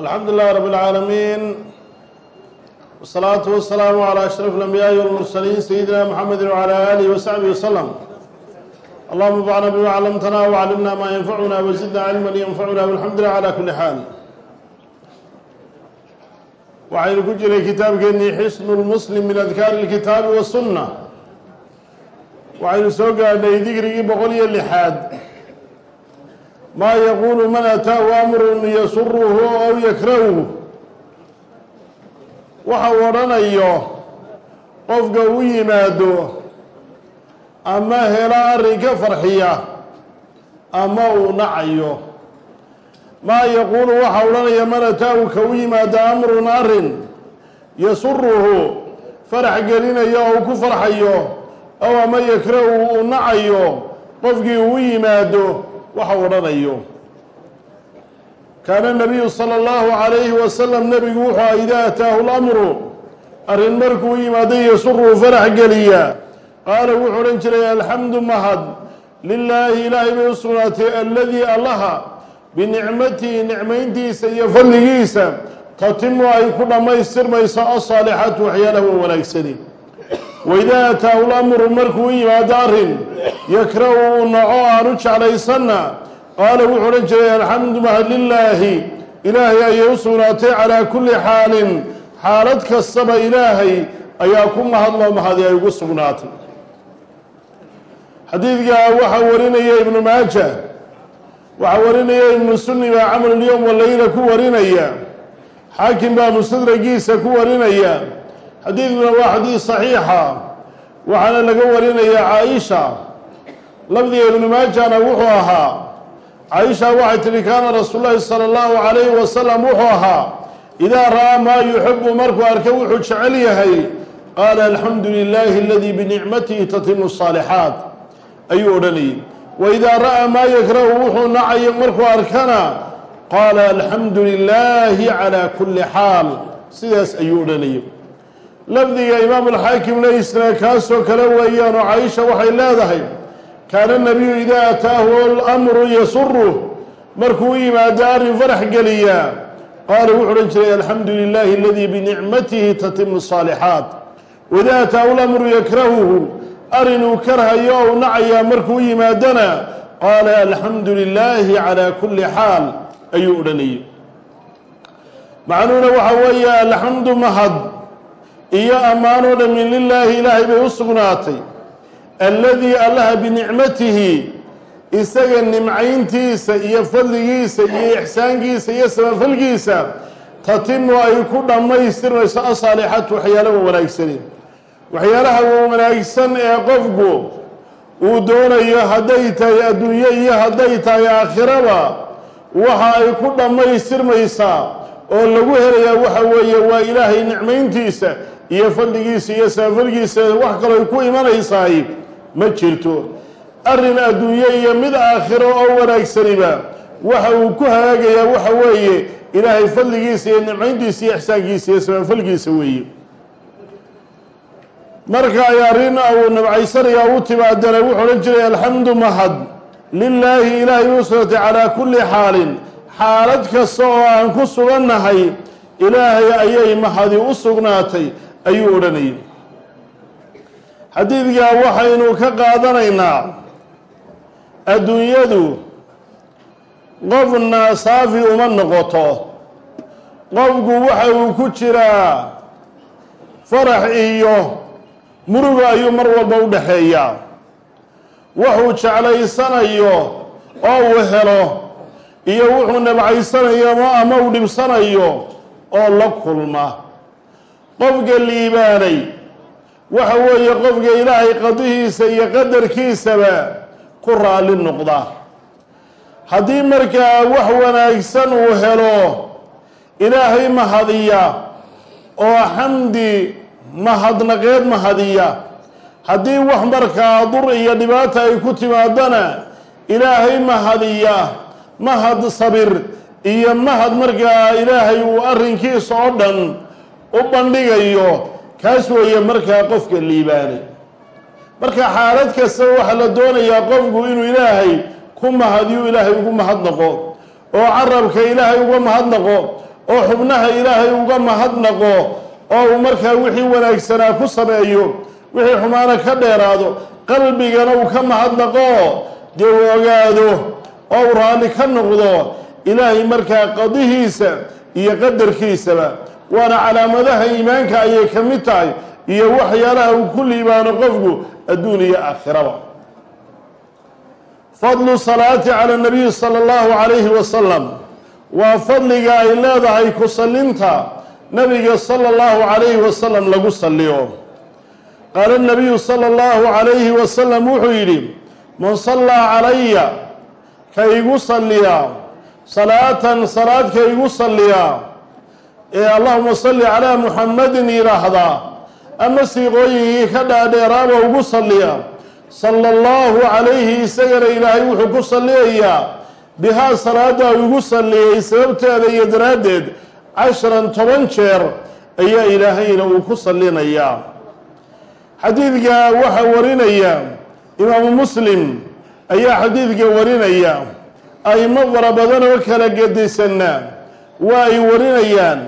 alxamdu lilah rab اlcaalamiin wالsalaatu wasalaamu calى ashraf اlambiyaai wاlmursaliin sayidina mxamedi wعalى alihi wasaxbihi waslm allahuma bacna bima clamtana wclimna ma yanfacuna wazidna cilma yanfacuna walxamdu lilah cala kuli xaal waxaynu ku jiray kitaabkeennii xisnu lmuslim min adkaari اlkitaabi wasunna waxaynu soo gaadhnay digrigii boqol iyo lixaad maa yaquulu man ataahu amrun yasuruhu aw yakrahuhu waxa uu odhanayo qofka u yimaado ama helo arrin ka farxiya ama uu nacayo. Maa yaquulu waxa odhanaya man ataahu ka u yimaado amrun arrin yasuruhu farax gelinayo oo uu ku farxayo aw ama yakrahu uu nacayo qofkii uu yimaado waxa odhanayo. Kaana nabiyu sala allahu calayhi wasalam nebigu wuxuu aha idaa ataahu lamru arrin markuu yimaado yasuruu farax geliya. Qaala wuxuu odhan jiray alxamdu mahad lilaahi ilaahay bay u sugnaatay aladii allaha binicmatihi nicmayntiisa iyo fadligiisa tatimu ay ku dhammaystirmayso asaalixaatu waxyaalaha wa wanaagsani waidaa ataahu lamru markuu u yimaado arrin yakrahu uu naco aanu jeclaysanna qaala wuxuu odhan jiray alxamdu mahad lilaahi ilaahay ayay u sugnaatay calaa kulli xaalin xaalad kastaba ilaahay ayaa ku mahadloo mahadi ay ugu sugnaatay xadiidkaa waxaa warinaya ibnu maaja waxaa warinaya ibnu sunni baa camalulyowm walayla ku warinaya xaakim baa mustadragiisa ku warinaya xadiidkuna waa xadiid saxiixa waxaana laga warinaya caaisha. Lafdiga ibnu maajana wuxuu ahaa. Caaisha waxay tihi kaana rasuul llahi sala allahu calayhi wasalam wuxuu ahaa. Idaa ra'aa maa yuxibu markuu arka wuxuu jecel yahay. Qaala alxamdu lilahi aladii binicmatihi tatimu saalixaat ayuu odhanayay. Wa idaa ra'aa maa yakrahu wuxuu nacayo markuu arkana. Qaala alxamdu lilahi calaa kulli xaal sidaas ayuu odhanayay lafdiga imaamu alxaakimna isna kaasoo kale weeyaanoo caaisha waxay leedahay kaana nabiyu idaa ataahu lamru yasuruh markuu u yimaado arrin farax geliya qaala wuxuu odhan jiray alxamdu lilahi aladii binicmatihi tatimu saalixaat waidaa ataahu lamru yakrahuhu. Arrin uu karhayo ou nacayaa markuu u yimaadona qaala alxamdu lilahi calaa kulli xaal ayuu odhanayay macnuhuna waxaa weeye alxamdu mahad iyo ammaanoo dhammin lilaahi ilaahay bay u sugnaatay. Alladii allaha binicmatihi isaga nimcayntiisa iyo fadligiisa iyo ixsaankiisa iyo samafalkiisa tatimu ay ku dhammaystirmayso asaalixatu waxyaalaha wanaagsani waxyaalaha wanaagsan ee qofku uu doonayo hadday tahay adduunyo iyo hadday tahay aakhiraba waxa ay ku dhammaystirmaysaa oo lagu helayaa waxa weeye waa ilaahay nicmayntiisa iyo fadligiisa iyo samafalkiisa wax kaloo ku imanaysaay. Ma jirto. Arrin adduunyo iyo mid aakhiro oo wanaagsaniba waxa uu ku hagaagayaa waxa weeye ilaahay fadligiisa iyo nicmayntiisa iyo ixsaankiisa iyo samafalkiisa weeye. Marka ay arrin uu nabcaysanayaa u timaadana wuxuu odhan jiray alxamdu mahad. Lilaahi ilaahay u calaa kulli xaalin xaalad kasta oo aan ku sugannahay ilaahay ayay mahadi u sugnaatay ayuu odhanayay. Xadiidkaa waxaynu ka qaadanaynaa adduunyadu qofna saafi uma noqoto. Qofku waxa uu ku jiraa farax iyo muruga ayuu mar walba u dhaxeeyaa. Wuxuu jeclaysanayo oo uu helo iyo wuxuu nabcaysanayo ama uu dhibsanayo oo la kulma. Qofka liibaanay waxa weeye qofka ilaahay qadihiisa iyo qadarkiisaba ku raalli noqda. Haddii markaa wax wanaagsan uu helo ilaahay mahadiya oo xamdi mahadnaqeed mahadiya haddii wax markaa dur iyo dhibaata ay ku timaadana ilaahay mahadiya mahad sabir iyo mahad markaa ilaahay uu arrinkiisa oo dhan u bandhigayo kaas weeye markaa qofka liibaanay marka xaalad kasta waxaa la doonayaa qofku inuu ilaahay ku mahadiyo ilaahay ugu mahadnaqo oo carabka ilaahay uga mahadnaqo oo xubnaha ilaahay uga mahadnaqo oo uu markaa wixii wanaagsanaa ku sameeyo wixii xumaana ka dheeraado qalbigana uu ka mahadnaqo dee uu ogaado oo uu raalli ka noqdo ilaahay markaa qadihiisa iyo qadarkiisaba waana calaamadaha iimaanka ayay ka mid tahay iyo waxyaalaha uu ku liibaano qofku adduun iyo aakhiraba. Fadlu salaati cala nabiyi sala allahu calayhi wasalam waa fadliga ay leedahay ku sallinta nabiga sala allahu calayhi wasalam lagu salliyo. Qaala nabiyu sala allahu calayhi wasalam wuxuu yidhi man sallaa calaya ka igu salliya. Salaatan salaad ka igu salliya. Ee allahuma salli calaa muxamadin yidhaahdaa ama siiqooyinkii ka dhaadheeraaba ugu salliya. Sala allahu calayhi isagana ilaahay wuxuu ku salliyayaa. Bihaa salaada uu igu salliyay sababteeda iyo daraaddeed casharan toban jeer ayaa ilaahayna uu ku sallinayaa xadiidka waxaa warinaya imaamu muslim ayaa xadiidka warinaya. Aimo fara badan oo kala gedisanna. Waa ay warinayaan.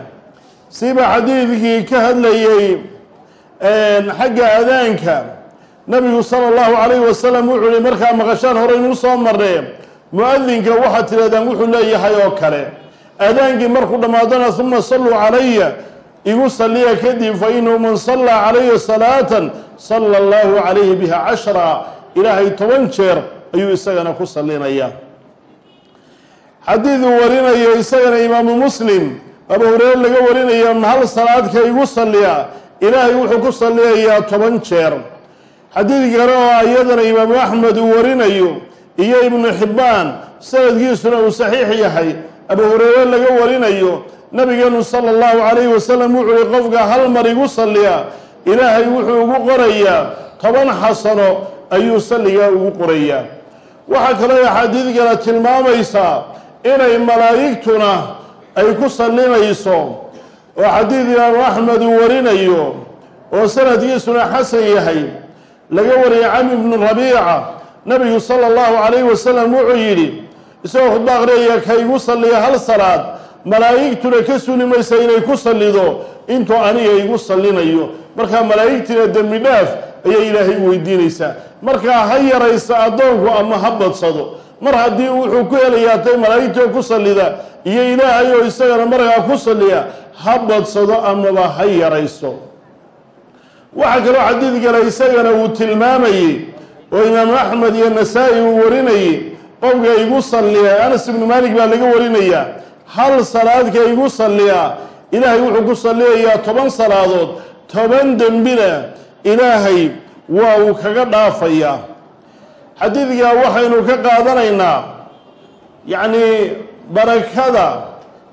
Siba xadiidkii ka hadlayay xagga adaanka nabigu sala allahu calayhi wasalam wuxuu yihi markaa maqashaan horeynuu soo marnee mu'adinka waxaad tidhahdaan wuxuu leeyahay oo kale. Adaankii markuu dhammaadana uma salluu calaya igu salliya kadib fa inahu man sallaa calaya salaatan sala allahu calayhi biha cashra. Ilaahay toban jeer ayuu isagana ku sallinaya. Xadiiduu warinayo isagana imaamu muslim abu hureyre laga warinayo hal salaadka igu salliya ilaahay wuxuu ku salliyayaa toban jeer. Xadiid kale oo iyadana imaamu axmed uu warinayo iyo ibnu xibbaan sanadkiisuna uu saxiix yahay. Abu hureyre laga warinayo nabigeenu sala allahu calayhi wasalam wuxuu yihi qofka hal mar igu salliya ilaahay wuxuu ugu qorayaa toban xasano ayuu salligaa ugu qorayaa waxaa kale tilmaamaysaa inay malaa'igtuna ay ku sallinayso oo xadiid imaamu axmed uu warinayo oo sanadkiisuna xasan yahay. Laga wariyay cami bnu rabiica. Nabigu sala allahu calayhi wasalam wuxuu yidhi isagoo khudba aqriyaya ka igu salliya hal salaad malaa'igtuna ka suli maysa inay ku sallido. Intuu aniga igu sallinayo. Markaa malaa'igtiina dembi dhaaf ayay ilaahay weydiinaysaa markaa ha yaraysa addoonku ama ha badsado. Mar haddii wuxuu ku helayaa tay malaa'igtoo ku sallida iyo ilaahay oo isagana markaa ku salliya ha badsado amaba ha yarayso. Waxaa kaloo xadiid kale isagana uu tilmaamayey oo imaamu axmed iyo nasaa-i uu warinayey qofka igu salliya anas ibnu maalik baa laga warinayaa hal salaadka igu salliya? Ilaahay wuxuu ku salliyayaa toban salaadood. Toban dembina ilaahay waa uu kaga dhaafayaa xadiidkaa waxaynu ka qaadanaynaa yacnii barakada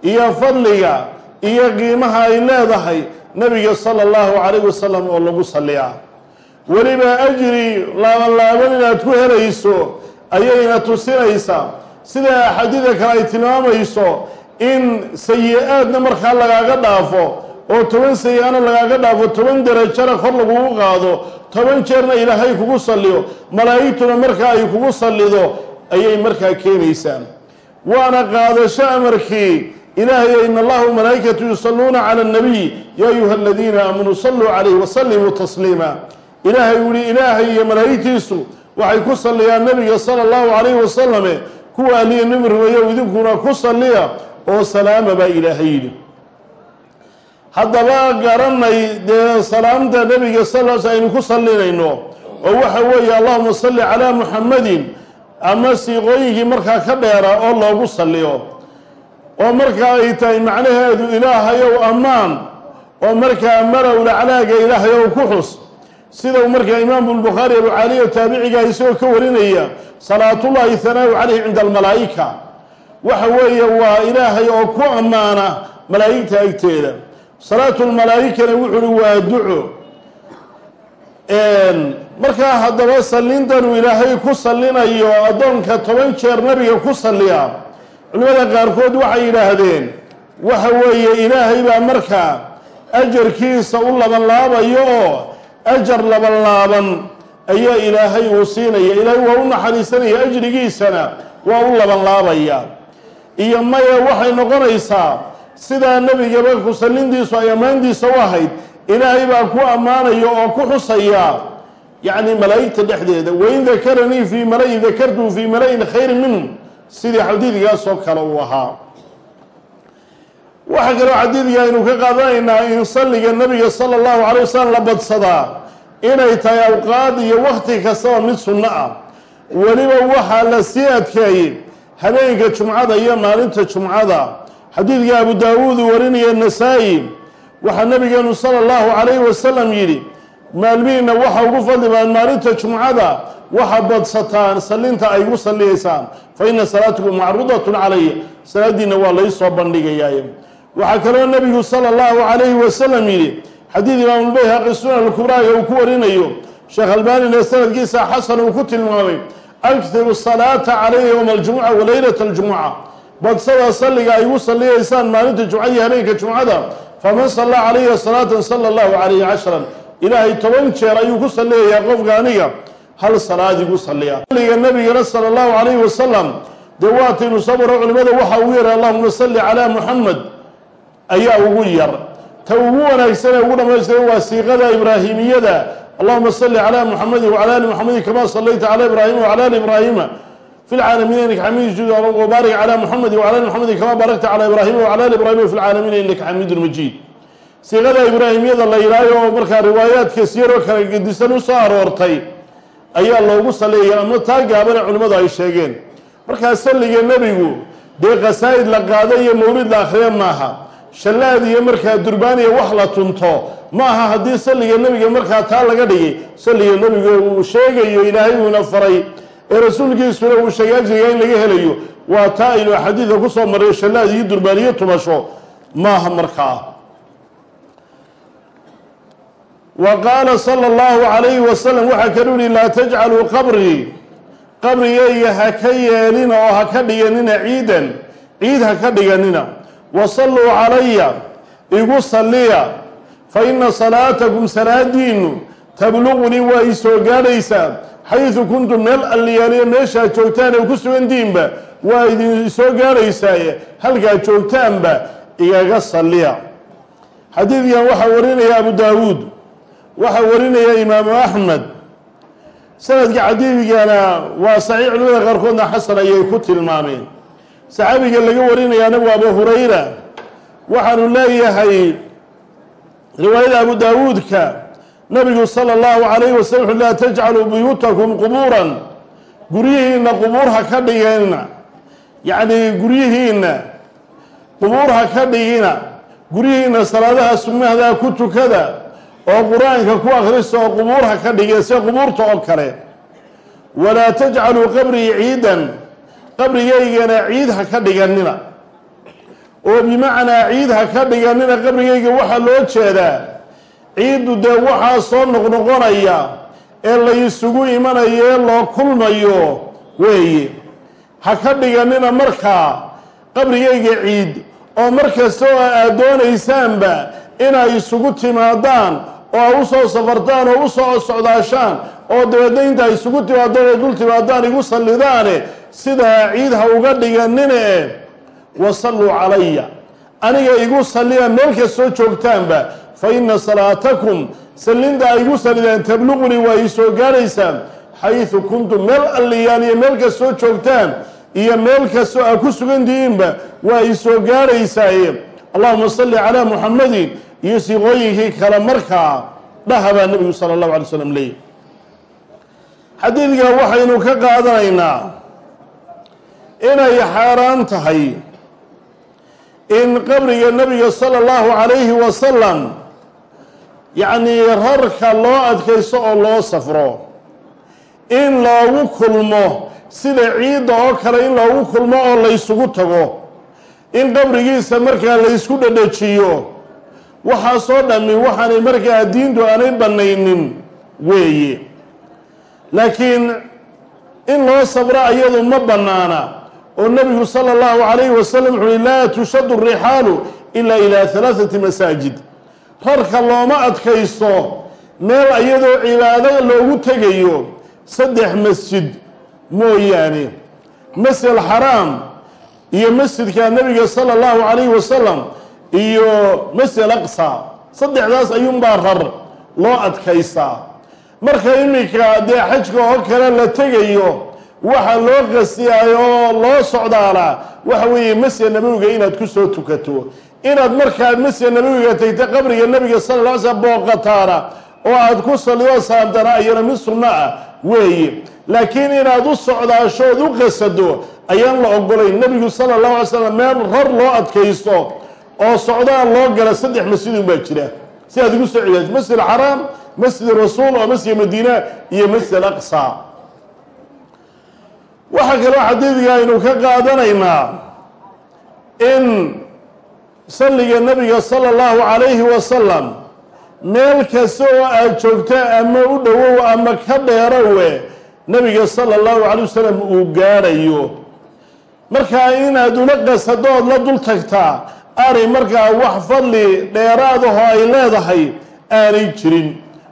iyo fadliga iyo qiimaha ay leedahay nabiga sala allahu calayh wasalam oo lagu salliyaa weliba ajri laaban laaban inaad ku helayso ayayna tusinaysaa. Sida axaadiida kale ay tilmaamayso in sayi-aadna markaa lagaaga dhaafo oo toban sayi-ana lagaaga dhaafo toban derajana kor lagugu qaado toban jeerna ilaahay kugu salliyo malaa'igtuna markaa ay kugu sallido ayay markaa keenaysaa waana qaadasho amarkii ilaahay in allahu malaa'ikatu yusalluuna cala annabiy yaa ayuha aladiina aamanuu salluu calayhi wasallimuu tasliima. Ilaahay yihi ilaahay iyo malaa'igtiisu waxay ku salliyaan nabiga sala allahu calayhi wasalame kuwa nabi rumeeyow idinkuna ku salliya oo salaama baa ilaahay yidhi. Haddaba garanay dee salaamta nabiga sal l aynu ku sallinayno oo waxa weeye allahuma salli calaa muxamadin ama siiqooyinkii markaa ka dheera oo loogu salliyo. Oo markaa ay tahay macnaheedu ilaahayow ammaan oo markaa marowla calaaga ilaahayow ku xus. Sida uu markaa imaamu lbukhaari abucaaliya taabiciga isagoo ka warinaya salaatullahi hanaau calayhi cinda almalaa'ika waxa weeye waa ilaahay oo ku ammaana malaa'igta agteeda. Salaatu lmalaa'ikana wuxu uhi waa duco. Markaa haddaba sallintanuu ilaahay ku sallinayo addoonka toban jeer nabiga ku salliya culimmada qaarkood waxay yidhaahdeen waxa weeye ilaahay baa markaa ajarkiisa u labanlaabayo oo ajar labanlaaban ayaa ilaahay uu siinaya ilaahay waa u naxariisanaya ajrigiisana waa u labanlaabaya iyo maya waxay noqonaysaa sidaa nebigaba ku sallintiisu ay ammaantiisa u ahayd ilaahay baa ku ammaanaya oo ku xusaya. Yacni malaa'igta dhexdeeda wain dakaranii fii malayin dakartuu fii malayin khayrin minhum. Sidii xadiidkaasoo kale uu ahaa. Waxaa kaloo xadiidka aynu ka qaadanaynaa in salliga nabiga sala allahu calay wasalam la badsadaa inay tahay awqaad iyo wakti kastaba mid sunno ah. Weliba waxaa la sii adkeeyey habeenka jumcada iyo maalinta jumcada. Xadiidka abu daawuud uu warinaya nasaa-i waxaa nabigeenu sala allahu calayhi wasalam yidhi maalmihiina waxa ugu fadli badan maalinta jumcada waxaa badsataan sallinta ay gu salliyaysaan fa ina salaatukum macrudatun calaya salaadiina waa laysoo bandhigayaa waxaa kaloo nabigu sala allahu calayhi wasalam yidhi xadiid imaamulbayhaqi sunan alkubraaga uu ku warinayo. Sheekh albaanina sanadkiisa xasan uu ku tilmaamay akhiru salaata calaya yowma aljumuca wa leylata aljumuca badsada salliga ay gu salliyaysaan maalinta jumca iyo habeenka jumcada faman sallaa calaya salaatan sala allahu calayhi cashran ilaahay toban jeer ayuu ku salliyayaa qofka aniga hal salaad igu salliya salliga nabigana sala allahu calayhi wasalam dee waataynu soo maro culimada waxa ugu yaray allahuma salli calaa muxamed ayaa ugu yar ta ugu wanaagsan ee ugu dhamaystiran waa siiqada ibraahimiyada allahuma salli calaa muxamedin wacala ali muxamedin kama sallayta calaa ibraahima wacala ali ibraahima fi lcaalamiina inaka xamiid wabaarik calaa muxamedin wacala ali muxamedin kama baarakta calaa ibraahima wacala ali ibraahima fi lcaalamiina inaka xamiidun majiid siiqada ibraahimiyada la yidhaayo oo markaa riwaayaadka siyaroo kala gedisan u soo aroortay ayaa loogu saleeyay ama taa gaabane culimmadu ay sheegeen. Markaa salliga nebigu dee qasaa'id la qaado iyo mawlid la akhriya maaha shallaad iyo markaa durbaaniya wax la tunto ma aha haddii salliga nebiga markaa taa laga dhigay. Salliga nebiga uu sheegayo ilaahay uuna faray ee rasuulkiisuna uu sheegay ajriga in laga helayo. Waa taa aynu xadiidka ku soo marray shallaad iyo durbaaniyo tumasho maaha markaa. Wa qaala sala allahu calayhi wasalam waxaa kaluu yihi laa tajcaluu qabrii qabrigayga ha ka yeelina oo ha ka dhiganina ciidan. Ciid ha ka dhiganina wa salluu calaya igu salliya. Fa ina salaatakum salaadiinu tabluqunii waa ii soo gaadhaysaa xaydu kuntum meel alliyaaliyo meeshaad joogtaan ee ku sugantihiinba waa idin soo gaadhaysaaye halkaad joogtaanba igaga salliya. Xadiidkan waxaa warinaya abu daawuud waxaa warinaya imaamu axmed. Sanadka xadiidkana waa saxiix culimada qaarkoodna xasan ayay ku tilmaameen saxaabiga laga warinayaana waa abu hurayra waxaanu leeyahay riwaayada abu daawuudka nabigu sala allahu calayhi wasalam wuxu laa tajcaluu buyuutakum qubuuran. Guryihiinna qubuur ha ka dhigina yacni guryihiinna qubuur ha ka dhigina guryihiinna salaadaha sunnahdaa ku tukada oo qur'aanka ku akhrista oo qubuur ha ka dhigina sida qubuurta oo kale. Walaa tajcaluu qabrii ciidan qabrigaygana ciid ha ka dhiganina oo bimacnaa ciid ha ka dhiganina qabrigayga waxaa loo jeedaa ciiddu dee waxaa soo noqnoqonaya ee la isugu imanayo ee loo kulmayo weeye. Ha ka dhiganina markaa qabrigayga ciid oo mar oo aad doonaysaanba inay isugu timaadaan oo u soo safartaan oo u soo socdaashaan oo dabeedna inta isugu timaadaan oo dul timaadaan igu sallidaane sidaa ciid ha uga dhiganine wa salluu calaya aniga igu salliya meel kastoo joogtaanba fa ina salaatakum sallinta ay igu sallidaan tabluqunii waa ii soo gaadhaysaan xaydu kuntum meel alliyaaliyo meel kastoo joogtaan iyo meel kastoo aad ku sugantihiinba waa ii soo gaadhaysaaye allahuma salli calaa muxamadin iyo siiqooyinkii kale markaa dhaha baa nebigu sala allahu alay slam leeyahy xadiidka waxaynu ka qaadanaynaa inay xaaraan tahay. In qabriga nebiga sala allahu calayhi wasalam yacnii rarka loo adkaysto oo loo safro in loogu kulmo sida ciidda oo kale in loogu kulmo oo laysugu tago in qabrigiisa markaa laysku dhadhajiyo waxaasoo dhammi waxaanay markaa diintu aanay bannaynin weeye. Laakiin in loo sabra iyadu ma bannaana oo nebigu sala allahu calayhi wasalam wuxu uhi laa tushaddu rixaalu ilaa ilaa halaathati masaajid. Rarka looma adkaysto meel iyadoo cibaado loogu tegayo saddex masjid mooyaane masjid alxaraam iyo masjidka nebiga sala allahu calayhi wasalam iyo masjid aqsa. Saddexdaas ayuunbaa rar loo adkaystaa. Marka iminka dee xajka oo kale la tegayo waxa loo qasiyaay oo loo socdaalaa waxa weeye masjid nabowiga inaad ku soo tukato. Inaad markaad masjid nabowiga tagta qabriga nabiga sala la alay slam booqataana oo aad ku salido saamtana ayana mid sunno ah weeye. Laakiin inaad u socdaasho ood u qasado ayaan la ogolayn nebigu sala allahu alay slam meel rar loo adkaysto oo socdaal loo gala saddex masjidun baa jira. Si aad ugu soo cibaadto masjid alxaraam masjid rasuul oo masjid madiina iyo masjid alaqsa waxaa kaloo xadiidka aynu ka qaadanaynaa in salliga nabiga sala allahu calayhi wasalam meel kasta oo aad joogta ama u dhowow ama ka dheerowe nabiga sala allahu calay wasalam uu gaadhayo. Markaa inaad ula qasadood la dul tagtaa aanay markaa wax fadli dheeraadahoo ay leedahay aanay jirin.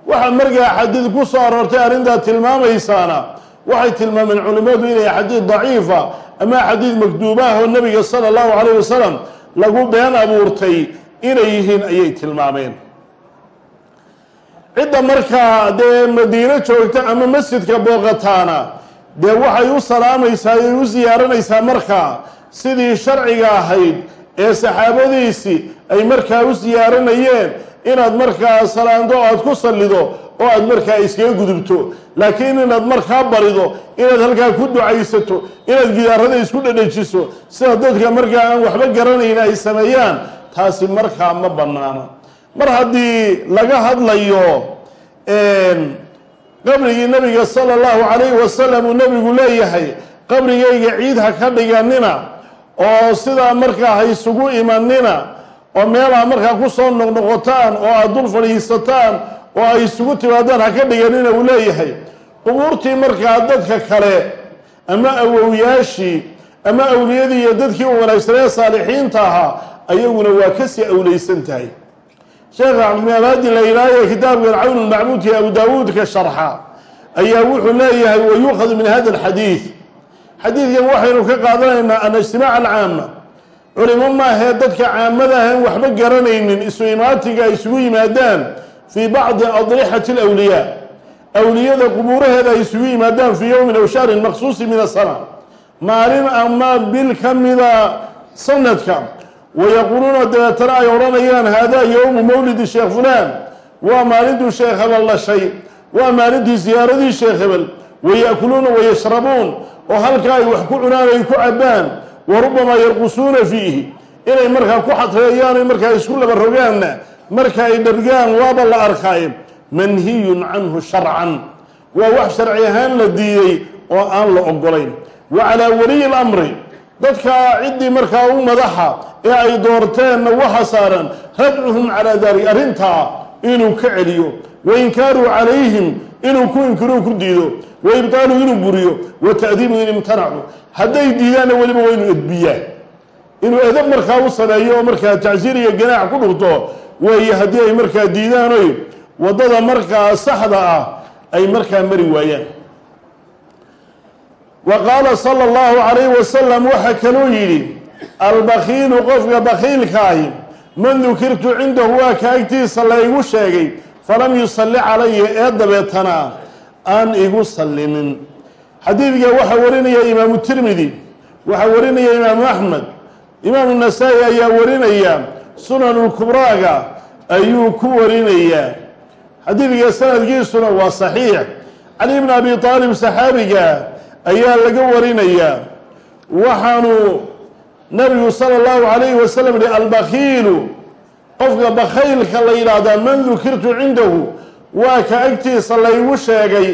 Waxaa markaa xadiid ku soo aroortay arrintaa tilmaamaysaana waxay tilmaameen culimmadu inay xadiid daciifa ama xadiid makduubaah oo nabiga sala allahu calayh wasalam lagu been abuurtay inay yihiin ayay tilmaameen. Cidda markaa dee madiino joogta ama masjidka booqataana dee waxay u salaamaysaa ay u siyaaranaysaa markaa sidii sharciga ahayd ee saxaabadiisii ay markaa u siyaaranayeen inaad markaa salaanto aad ku sallido oo aad markaa iskaga gudubto. Laakiin inaad markaa barido inaad halkaa ku ducaysato inaad gidaarada isku dhadhajiso sida dadka markaa aan waxba garanayn ay sameeyaan taasi markaa ma bannaana mar haddii laga hadlayo qabrigii nabiga sala allahu calayhi wasalam uu nabigu leeyahay qabrigayga ciid ha ka dhiganina oo sidaa markaa ha isugu imanina oo meelaha markaa ku soo noqnoqotaan oo aad dul fadhiisataan oo ay isugu timaadaan ha ka dhiganina uu leeyahay. Qubuurtii markaa dadka kale ama awowyaashii ama awliyadii iyo dadkii u wanaagsanee saalixiinta ahaa ayaguna waa ka sii awlaysan tahay. Sheekha cabdilmaamaadi la yidhaahaye kitaabkan cawn lmacbuudki abu daawuudka sharxa ayaa wuxuu leeyahay wayuukhadu min hada alxadiid xadiidkan waxaynu ka qaadanaynaa an ijtimaaca alcaama culimo maahee dadka caamada ahan waxba garanaynin isu imaatiga ay isugu yimaadaan fii bacdi adrixati alawliyaa awliyada qubuuraheeda ay isugu yimaadaan fii yowmin aw shahrin maqsuusi min asana maalin ama bil ka mida sanadka. Wayaquuluuna dabeetana ay odhanayaan haadaa yowmu mawlidi sheekh fulaan. Waa maalintuu sheekh hebel dhashay waa maalintii siyaaradii sheekh hebel. Waya'kuluuna wayashrabuun oo halka ay wax ku cunaan ay ku cabbaan wa rubamaa yarqusuuna fiihi. Inay markaa ku xadreeyaan ay markaa isku laba rogaanna marka ay dhargaan waaba la arkaaye manhiyun canhu sharcan. Waa wax sharci ahaan la diiday oo aan la ogolayn wa calaa waliyi lamri dadka ciddii markaa u madaxa ee ay doorteenna waxa saaran radcuhum calaa daalik arrintaa inuu ka celiyo wa inkaaruu calayhim inuu ku inkiruu ku diido wa ibtaalu inuu buriyo wa ta'diibu in imtanacu. Hadday diidaanna weliba waa inuu edbiyaa. Inuu edab markaa u sameeyo markaa tacsiir iyo ganaax ku dhufto weeye haddii ay markaa diidaanoy waddada markaa saxda ah ay markaa mari waayaan. Wa qaala sala allahu calayhi wasalam waxaa kaluu yidhi albakiilu qofka bakiilkaahi man dukirtu cindahu waa ka agtiisa laygu sheegay falam yusalli calaya ee dabeetana aan igu sallinin. Xadiidka waxaa warinaya imaamu tirmidi waxaa warinaya imaamu axmed imaamu nasaa-i ayaa warinaya sunanulkubraaga ayuu ku warinayaa xadiidka sanadkiisuna waa saxiix. Cali bn abi aalib saxaabiga ayaa laga warinayaa waxaanu nabigu sala allahu calayhi wasalam yihi albakiilu qofka bakhaylka la yidhaahdaa man dukirtu cindahu waa ka agtiisa laygu sheegay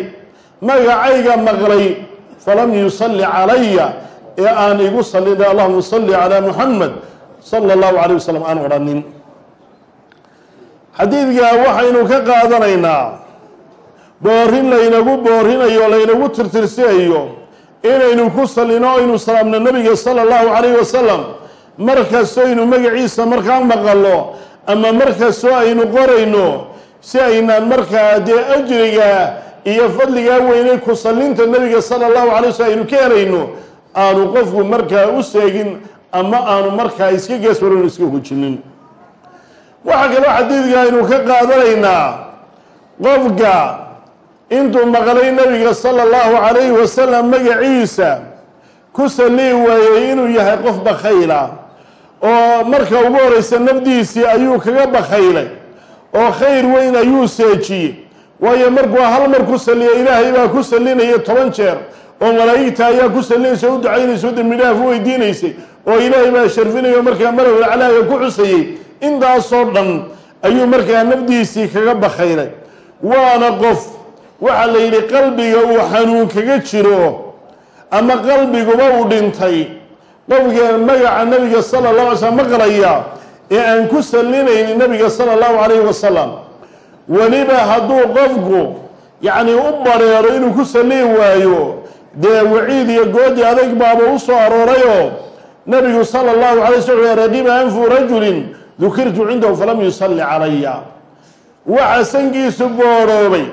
magacayga maqlay falam yusalli calaya ee aan igu sallin allahuma salli calaa muxamed sala allahu calayh wasalam aan odhanin. Xadiidkaa waxaynu ka qaadanaynaa boorin laynagu boorinayo laynagu tirtirsinayo inaynu ku sallino aynu salaamno nabiga sala allahu calayhi wasalam markastoo aynu magaciisa markaa maqallo ama markastoo aynu qorayno si aynaan markaa dee ajriga iyo fadligaa weynay ku sallinta nabiga sala allahu calay waslm aynu ka helayno aanu qofku markaa u seegin ama aanu markaa iska geeswarano iska hujinin. Waxaa kaloo xadiidka aynu ka qaadanaynaa qofka intuu maqlay nabiga sala allahu calayhi wasalam magaciisa ku sallii waayey inuu yahay qof bakhayla oo marka ugu horeysa nafdiisii ayuu kaga bakhaylay oo khayr weyn ayuu seejiyey. Waayo markuu hal mar ku salliya ilaahay baa ku sallinaya toban jeer oo malaa'igta ayaa ku sallinaysa u ducaynaysa o dembi dhaaf u weydiinaysay oo ilaahay baa sharfinayo markaa malowla calaaga ku xusayey intaasoo dhan ayuu markaa nafdiisii kaga bakhaylay waana qof waxaa la yidhi qalbiga uu xanuun kaga jiro ama qalbiguba uu dhintay. Qofka magaca nabiga sala allah alay slam maqlaya ee aan ku sallinaynin nabiga sala allahu calayhi wasalam weliba hadduu qofku yacni u bareero inuu ku sallii waayo dee waciid iyo goodi adag baaba u soo aroorayoo nabigu sala allahu alay sl raqiba anfu rajulin dukirtu cindahu falam yusalli calaya. Waxa sankiisu boodhoobay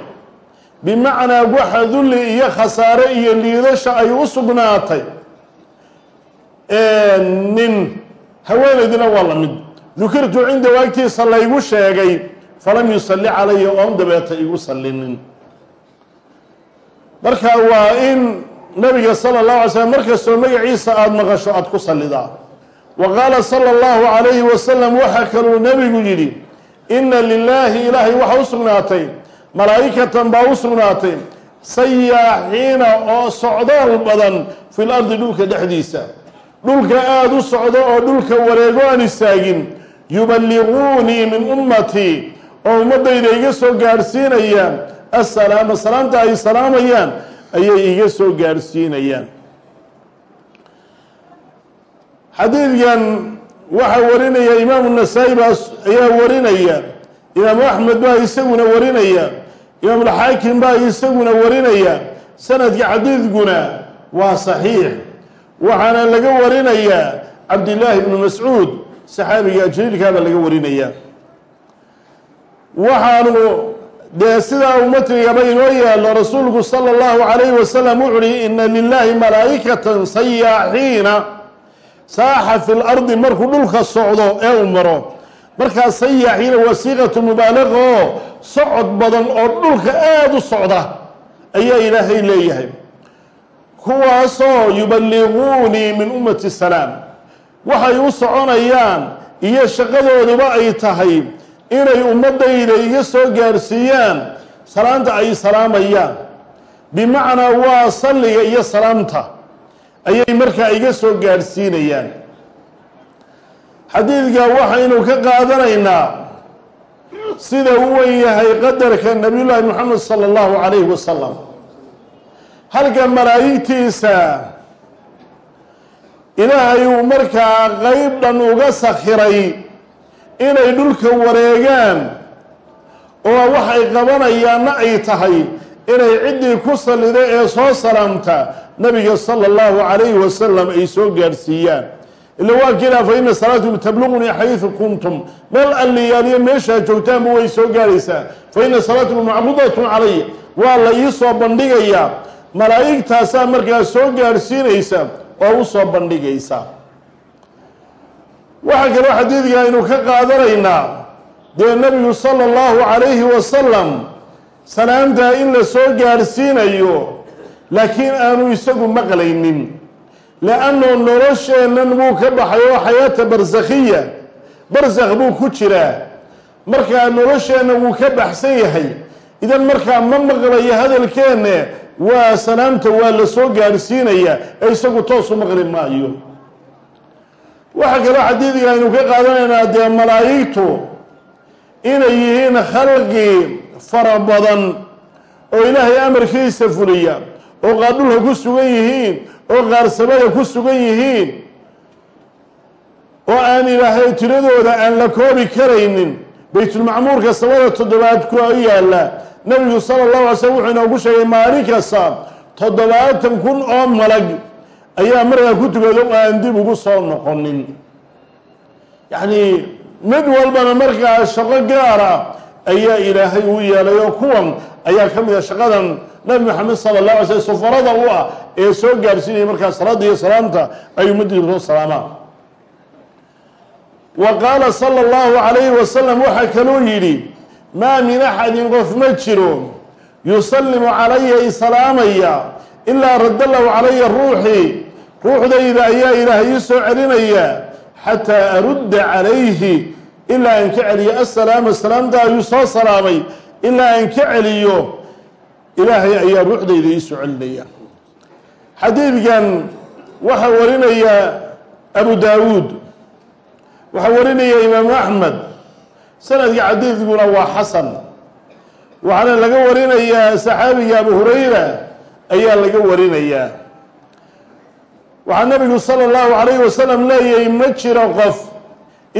bimacnaa waxa dulli iyo khasaare iyo liidasha ay u sugnaatay. Nin haweenaydina waa la mid. Dukirtu cindahu agtiisa laygu sheegay falam yusalli calaya oon dabeeta igu sallinin. Marka waa in nabiga sala allahu alay slam markastoo magaciisa aada maqasho aada ku sallidaa. Wa qaala sala allahu calayhi wasalam waxaa kaluu nabigu yidhi inna lilaahi ilaahay waxa u sugnaatay malaa'ikatan baa u sugnaatay sayaaxiina oo socdaal badan fil ardi dhulka dhexdiisa. Dhulka aada u socdo oo dhulka wareego aan istaagin yuballiquunii min ummatii oo ummaddayda iga soo gaadhsiinayaan assalaama salaamta ay salaamayaan ayay iga soo gaadhsiinayaan xadiidkan waxaa warinaya imaamu nasaa-i baa ayaa warinaya imaamu axmed baa isaguna warinaya imaamulxaakim baa isaguna warinaya sanadka xadiidkuna waa saxiix. Waxaana laga warinayaa cabdillaahi bnu mascuud saxaabiga jaliilkaa baa laga warinaya. Waxaanu dee sidaa uu matnigaba inoo yaallo rasuulku sala allahu calayhi wasalam wuxu uhi ina lilahi malaa'ikatan sayaaxiina saaxa fi lardi markuu dhulka socdo ee uu maro markaa sayaaxiina waa siiqatu mubaalaqa oo socod badan oo dhulka aada u socda ayaa ilaahay leeyahay. Kuwaasoo yuballiquunii min ummati salaam. Waxay u soconayaan iyo shaqadooduba ay tahay inay ummadayda iga soo gaadhsiiyaan salaanta ay salaamayaan. Bimacnaa waa salliga iyo salaamta ayay markaa iga soo gaadhsiinayaan xadiidka waxaynu ka qaadanaynaa sida u wen yahay qadarka nabiyullaahi moxamed sala allahu calayhi wasalam halka malaa'igtiisa ilaahay uu markaa qeyb dhan uga sakhiray inay dhulka wareegaan oo waxay qabanayaanna ay tahay inay ciddii ku sallida ee soo salaamta nabiga sala allahu calayhi wasalam ay soo gaadhsiiyaan ila waa kiilaa fa ina salaatukum tabluqunii xaysu kuntum meel alliyaaliyo meeshaa joogtaanba way soo gaadhaysaa fa ina salaatukum macrudatun calaya waa la ii soo bandhigayaa malaa'igtaasaa markaa soo gaadhsiinaysa oo u soo bandhigaysa waxaa kaloo xadiidka aynu ka qaadanaynaa dee nabigu sala allahu calayhi wasalam salaamtaa in la soo gaadhsiinayo laakiin aanu isagu maqlaynin liannuu nolosheennan buu ka baxay oo xayaata barsakhiya barsakh buu ku jiraa markaa nolosheenna wuu ka baxsan yahay. Idan markaa ma maqlayo hadalkeenne waa salaamta waa la soo gaadhsiinayaa ee isagu toosu maqli maayo. Waxaa kaloo xadiidka aynu ka qaadanaynaa dee malaa'igtu inay yihiin khalqi fara badan oo ilaahay amarkiisa fuliya oo qaar dhulka ku sugan yihiin oo qaar samada ku sugan yihiin oo aan ilaahay tiradooda aan la koobi karaynin. Baytulmacmuurka samada toddobaad ku yaalla. Nabigu sala allahu alay slm wuxuu inoogu sheegay maalin kasta toddobaatan kun oo malag ayaa markaa ku tukado oo aan dib ugu soo noqonin yacni mid walbana markaa shaqo gaara ayaa ilaahay uu yeelay oo kuwan ayaa ka mid a shaqadan nabi maxamed sala allah alay slm safarada u ah ee soo gaadhsiinaya markaa salaada iyo salaamta ay ummaddiisu soo salaamaan wa qaala sala allahu calayhi wasalam waxaa kaluu yidhi maa min axadin qof ma jiro yusallimu calaya isalaamaya ilaa radda lahu calaya ruuxii ruuxdayda ayaa ilaahay ii soo celinaya xataa arudda calayhi ilaa aan ka celiyo assalaama salaamta ayuu soo salaamay. Ilaa aan ka celiyo ilaahay ayaa ruuxdayda ii soo celinaya. Xadiidkan waxaa warinaya abu daawuud waxaa warinaya imaamu axmed. Sanadka xadiidkuna waa xasan. Waxaana laga warinayaa saxaabiga abu hurayra ayaa laga warinayaa waxaa nabigu sala allahu calayhi wasalam leeyahay ma jiro qof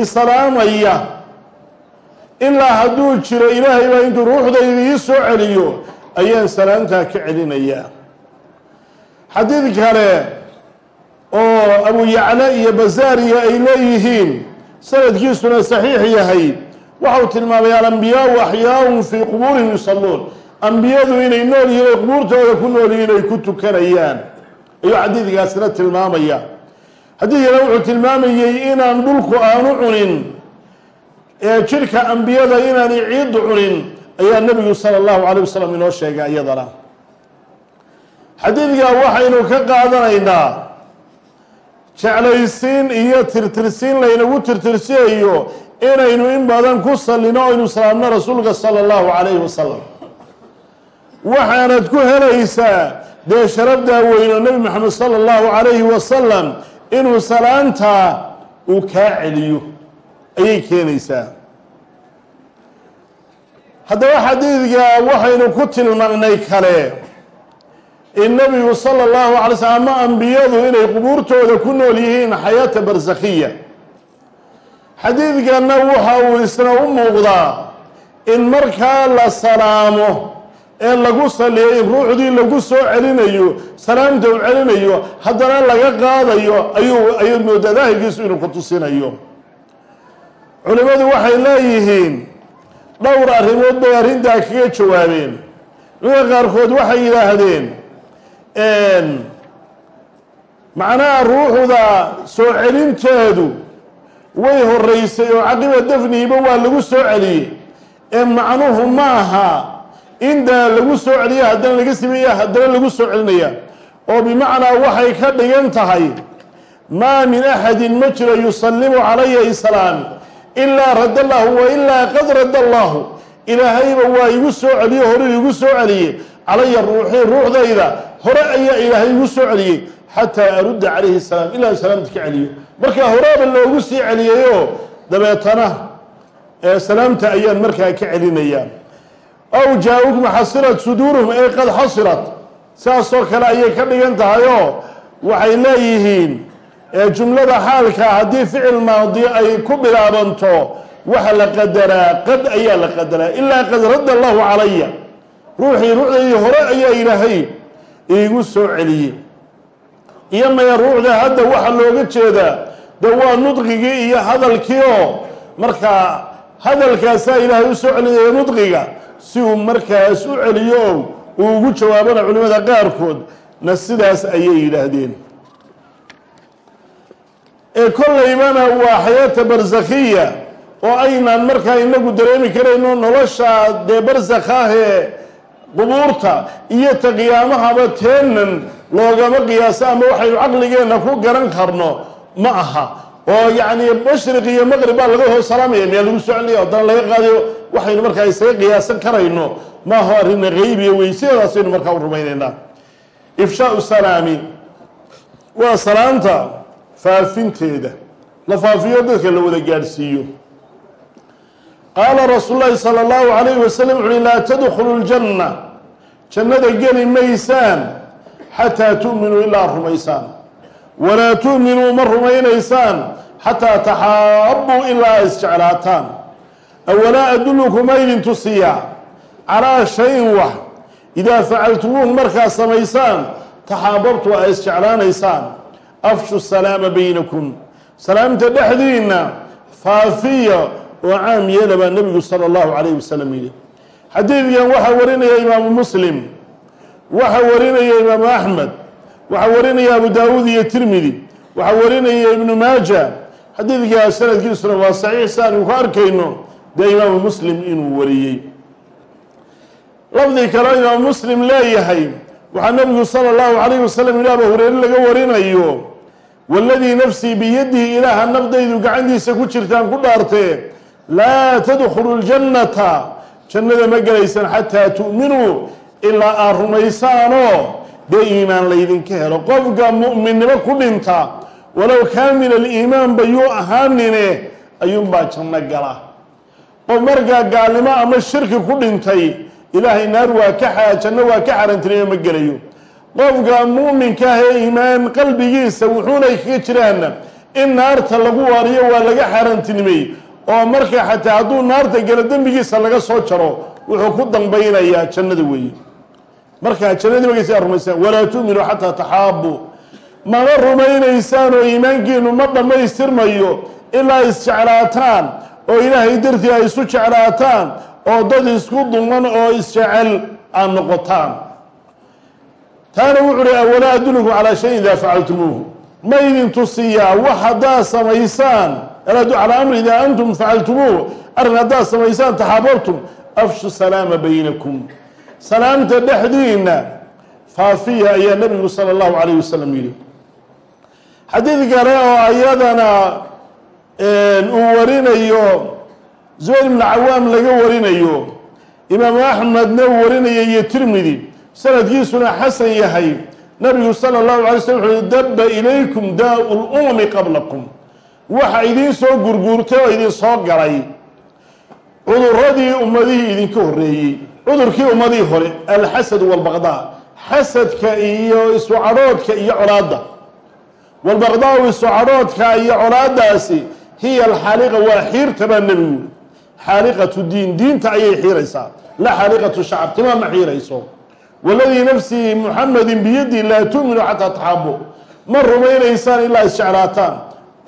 isalaamaya ilaa hadduu jiro ilaahay baa intuu ruuxdayda ii soo celiyo ayaan salaamtaa ka celinayaa. Xadiid kale oo abu yacla iyo basaariya ay leeyihiin sanadkiisuna saxiix yahay. Waxau tilmaamay alambiyaau axyaaun fii qubuurihim yusalluun. Ambiyadu inay nool yihiin ay qubuurtooda ku nool yihiin ay ku tukanayaan. Ayuu xadiidkaasina tilmaamaya xadiidkana wuxuu tilmaamayey inaan dhulku aanu cunin ee jidhka ambiyada inaanay ciiddu cunin ayaa nebigu sala allahu calay wasalam inoo sheegay iyadana. Xadiidkaa waxaynu ka qaadanaynaa jeclaysiin iyo tirtirsiin laynagu tirtirsiyayo inaynu in badan ku sallino aynu salaamno rasuulka sala allahu calayhi wasalam waxaanad ku helaysaa dee sharafdaa weyno nebi maxamed sala allahu calayhi wasalam inuu salaantaa uu kaa celiyo ayay keenaysaa. Haddaba xadiidka waxaynu ku tilmaanay kale in nebigu sala allahu alay slm ama ambiyadu inay qubuurtooda ku nool yihiin xayaata barsakhiya. Xadiidkanna waxa uu isna u muuqdaa in markaa la salaamo ee lagu in ruuxdii lagu soo celinayo salaamta uu celinayo haddana laga qaadayo ayuu ayuu moodaa daahirkiisu inuu ku tusinayo. Culimmadu waxay leeyihiin dhowr arrimood bay arrintaa kaga jawaabeen. Culimada qaarkood waxay yidhaahdeen macnaha ruuxda soo celinteedu way horeysay oo caqiba dafnihiba waa lagu soo celiyey. Ee macnuhu ma aha intaa lagu soo celiya haddana laga sameeya haddana lagu soo celinaya oo bimacnaa waxay ka dhigan tahay maa min axadin ma jiro yusallimu calaya islaam ilaa radda allahu wa ilaa qad radda allahu ilaahayba waa igu soo celiye hore igu soo celiyey calaya ruuxii ruuxdayda hore ayaa ilaahay igu soo celiyey xataa arudda calayhi salaam ilaa salaamta ka celiyo. Markaa horeaba loogu sii celiyayoo dabeetana ee salaamta ayaan markaa ka celinayaa aw jaa-ukum xasirat suduuruhum ay qad xasirat saasoo kale ayay ka dhigan tahayoo waxay leeyihiin jumlada xaalka haddii ficil maadi ay ku bilaabanto waxa la qadaraa qad ayaa la qadaraa ilaa qad radda allahu calaya ruuxii ruuxdaydii hore ayaa ilaahay iigu soo celiyey iyo maya ruuxda hadda waxa looga jeedaa de waa nudqigii iyo hadalkii oo markaa hadalkaasaa ilaahay u soo nudqiga si uu markaas u celiyo uu ugu jawaabana culimada qaarkood na sidaas ayay yidhaahdeen. Ee kollaybana waa xayaata barsakhiya oo aynaan markaa inagu dareemi karayno nolosha dee barsakhaahee qubuurta iyo ta qiyaamahaba teenan loogama qiyaaso ama waxaynu caqligeenna ku garan karno ma aha oo yacni mashriq iyo maqrib baa laga hoos salaamaya miyaa lagu soo celinaya haddana laga qaadayo waxaynu markaa isaga qiyaasan karayno. Maaho arrina qeybiya wey sideedaasaynu markaa u rumaynaynaa ifshaau salaami. Waa salaanta faafinteeda. La faafiyo dadka la wada gaadhsiiyo. Qaala rasuul llaahi sala allahu calayhi wasalam wuxu uhi laa tadkhulu ljanna. Jannada geli maysaan xataa tu'minuu ilaa rumaysaan walaa tu'minuu ma rumaynaysaan xataa taxaabbuu ilaa isjeclaataan. Awalaa adullukum aydin tusiyaa calaa shayin wax idaa facaltumuuhu markaad samaysaan taxaababtu aa isjeclaanaysaan. Afshu salaama baynakum. Salaamta dhexdiinna faafiya oo caam yeela baa nebigu sala allahu calayhi wasalam yidhi. Xadiidkan waxaa warinaya imaamu muslim waxaa warinaya imaamu axmed waxaa warinaya abu daawuud iyo tirmidi waxaa warinaya ibnu maaja. Xadiidkaa sanadkiisuna waa saxiix si aanu ku arkayno dee imaamu muslim inuu wariyey. Lafdi kaleo imaamu muslim leeyahay waxaa nabigu sala allahu calayhi wasalam ila aba hureyre laga warinayo waladii nafsii biyadihi ilaaha nafdaydu gacantiisa ku jirtaan ku dhaartee laa tadkhulu ljannata. Jannada ma gelaysaan xataa tu'minuu ilaa aad rumaysaanoo dee iimaan laydinka helo. Qofka mu'minnimo ku dhinta walow kaamil aliimaan bayuu ahaanine ayuunbaa janno gala. Qof markaa gaalnimo ama shirki ku dhintay ilaahay naar waa ka janno waa ka xarantinimo ma gelayo. Qofka mu'minka ah ee iimaan qalbigiisa wuxuunay kaga jiraan in naarta lagu waariyo waa laga xarantinimay oo marka xataa hadduu naarta galo dembigiisa laga soo jaro wuxuu ku dambaynayaa jannada weeye markaa jannadii magaysa rumaysaan walaa tu'minuu xataa taxaabu mana rumaynaysaan oo iimaankiinu ma dhammaystirmayo ilaa isjeclaataan oo ilaahay dartii ay isu jeclaataan oo dad isku duman oo isjecel aad noqotaan. Taana wuxu uhi awalaa adullukum calaa shayin idaa facaltumuuhu ma idin tusiyaa wax haddaad samaysaan alaadu calaa amri idaa antum facaltumuuhu arrin haddaad samaysaan taxaababtum afshu salaama baynakum salaamta dhexdiina faafiya ayaa nabigu sala allahu calayh wasalam yidhi. Xadiid kale oo ayadana uu warinayo zubayr ibnu cawaam laga warinayo imaamu axmedna uu warinayo iyo tirmidi sanadkiisuna xasan yahay. Nabigu sala allahu alay slm wuxuu dabba ilaykum daau lumami qablakum. Waxa idiin soo gurguurtay oo idin soo galay cuduradii ummadihii idinka horreeyey. Cudurkii ummadihii hore alxasad walbaqdaa xasadka iyo isu cadhoodka iyo colaadda. Walbaqdaau isu cadhoodka iyo colaadaasi hiya alxaaliqa waa xiirta baa nebigu xaaliqatu diin diinta ayay xiiraysaa. La xaaliqatu shacab timaa ma xiirayso. Waladii nafsii muxamedin biyadii laa tu'minu xataa taxaabu ma rumaynaysaan ilaa isjeclaataan.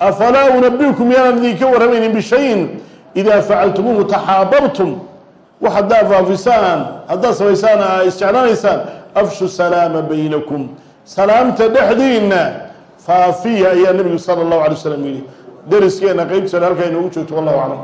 Afalaa unabikum yaanaan idinka warramaynin bishayin idaa facaltumuuhu taxaababtum wax haddaad faafisaan haddaad samaysaan aa isjeclaanaysaan afshu salaama baynakum salaamta dhexdiina faafiya ayaa nebigu sala allahu alay wasalam yidhi dariskeena qeybtiisa halkaa inoogu joogto wallahu aclam